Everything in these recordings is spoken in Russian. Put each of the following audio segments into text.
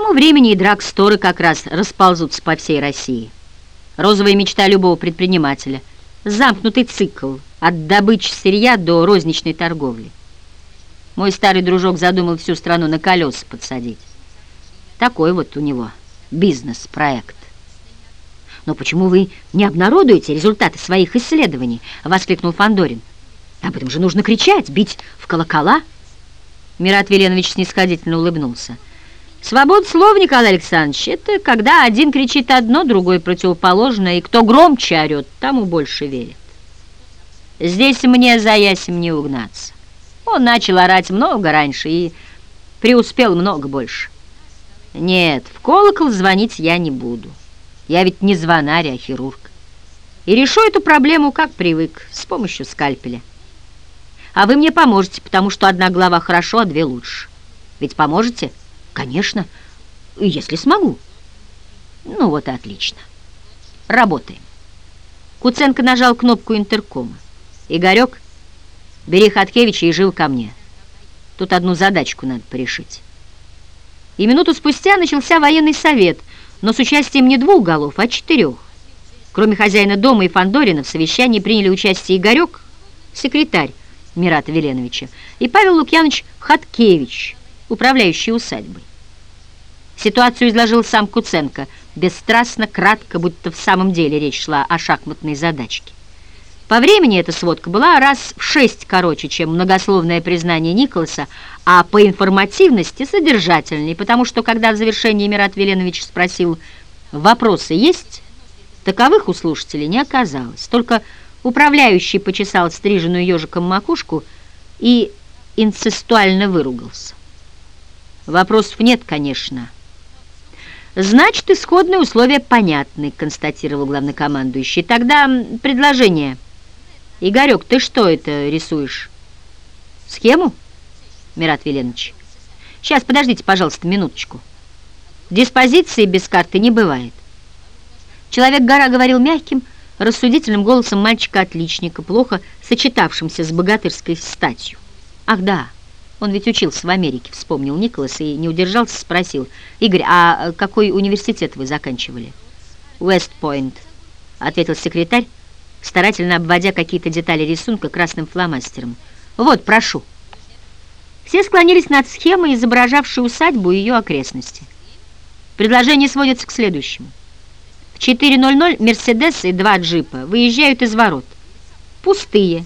тому времени и драгсторы как раз расползутся по всей России. Розовая мечта любого предпринимателя. Замкнутый цикл от добычи сырья до розничной торговли. Мой старый дружок задумал всю страну на колеса подсадить. Такой вот у него бизнес-проект. «Но почему вы не обнародуете результаты своих исследований?» — воскликнул Фандорин. «Об этом же нужно кричать, бить в колокола». Мират Веленович снисходительно улыбнулся. «Свобода слова, Николай Александрович, это когда один кричит одно, другой противоположное, и кто громче орет, тому больше верит. Здесь мне за ясем не угнаться. Он начал орать много раньше и преуспел много больше». Нет, в колокол звонить я не буду. Я ведь не звонарь, а хирург. И решу эту проблему, как привык, с помощью скальпеля. А вы мне поможете, потому что одна глава хорошо, а две лучше. Ведь поможете? Конечно, если смогу. Ну вот и отлично. Работаем. Куценко нажал кнопку интеркома. Игорек, бери Хаткевича и жил ко мне. Тут одну задачку надо порешить и минуту спустя начался военный совет, но с участием не двух голов, а четырех. Кроме хозяина дома и Фандорина в совещании приняли участие Игорек, секретарь Мирата Веленовича, и Павел Лукьянович Хаткевич, управляющий усадьбой. Ситуацию изложил сам Куценко, бесстрастно, кратко, будто в самом деле речь шла о шахматной задачке. По времени эта сводка была раз в шесть короче, чем многословное признание Николаса, а по информативности содержательней, потому что, когда в завершении Мират Веленович спросил «Вопросы есть?», таковых у слушателей не оказалось. Только управляющий почесал стриженную ежиком макушку и инцестуально выругался. «Вопросов нет, конечно». «Значит, исходные условия понятны», — констатировал главнокомандующий. «Тогда предложение». Игорек, ты что это рисуешь? Схему, Мират Веленович? Сейчас, подождите, пожалуйста, минуточку. Диспозиции без карты не бывает. Человек-гора говорил мягким, рассудительным голосом мальчика-отличника, плохо сочетавшимся с богатырской статью. Ах да, он ведь учился в Америке, вспомнил Николас и не удержался, спросил. Игорь, а какой университет вы заканчивали? Уэст-Пойнт, ответил секретарь, старательно обводя какие-то детали рисунка красным фломастером. «Вот, прошу». Все склонились над схемой, изображавшей усадьбу и ее окрестности. Предложение сводится к следующему. В 4.00 «Мерседес» и два джипа выезжают из ворот. Пустые,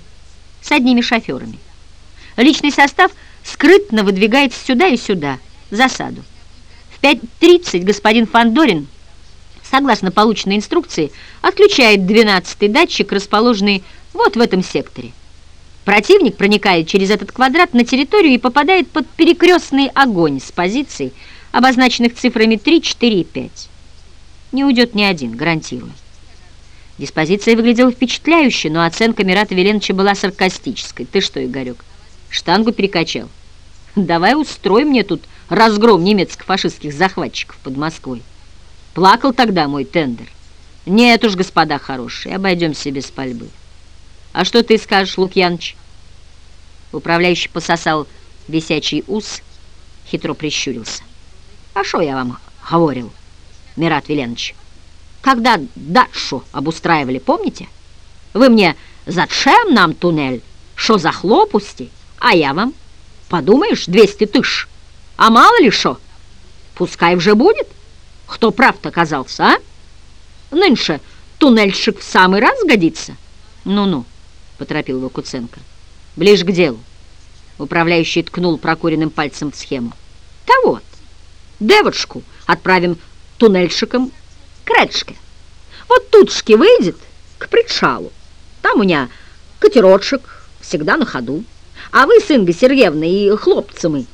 с одними шоферами. Личный состав скрытно выдвигается сюда и сюда, засаду. В 5.30 господин Фандорин согласно полученной инструкции, отключает 12-й датчик, расположенный вот в этом секторе. Противник проникает через этот квадрат на территорию и попадает под перекрестный огонь с позиций, обозначенных цифрами 3, 4 и 5. Не уйдет ни один, гарантирую. Диспозиция выглядела впечатляюще, но оценка Мирата Веленовича была саркастической. Ты что, Игорек, штангу перекачал? Давай устрой мне тут разгром немецко-фашистских захватчиков под Москвой. Плакал тогда мой тендер. Нет уж, господа хорошие, обойдемся без пальбы. А что ты скажешь, Лукьяныч? Управляющий пососал висячий ус, хитро прищурился. А что я вам говорил, Мират Веленович? Когда дальшу обустраивали, помните? Вы мне «Зачем нам туннель? Что за хлопусти?» А я вам, подумаешь, 200 тысяч. А мало ли что? Пускай уже будет. Кто прав-то оказался, а? Нынче туннельщик в самый раз годится. Ну-ну, поторопил его Куценко. Ближе к делу. Управляющий ткнул прокуренным пальцем в схему. Да вот, девочку отправим туннельщиком к Редшке. Вот тутшки выйдет к причалу. Там у меня катерочек всегда на ходу. А вы с Ингой Сергеевной и хлопцами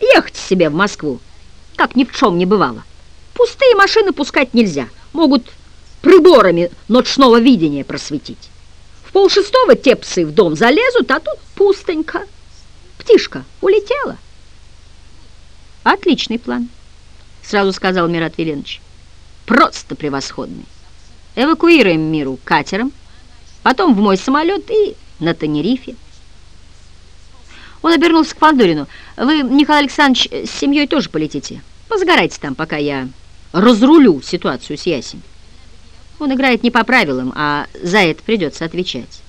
ехайте себе в Москву, как ни в чем не бывало. Пустые машины пускать нельзя. Могут приборами ночного видения просветить. В полшестого те псы в дом залезут, а тут пустенько. Птишка улетела. Отличный план, сразу сказал Мират Веленович. Просто превосходный. Эвакуируем миру катером, потом в мой самолет и на Тенерифе. Он обернулся к Фандорину. «Вы, Николай Александрович, с семьей тоже полетите?» Позагорайте там, пока я разрулю ситуацию с Ясень. Он играет не по правилам, а за это придется отвечать.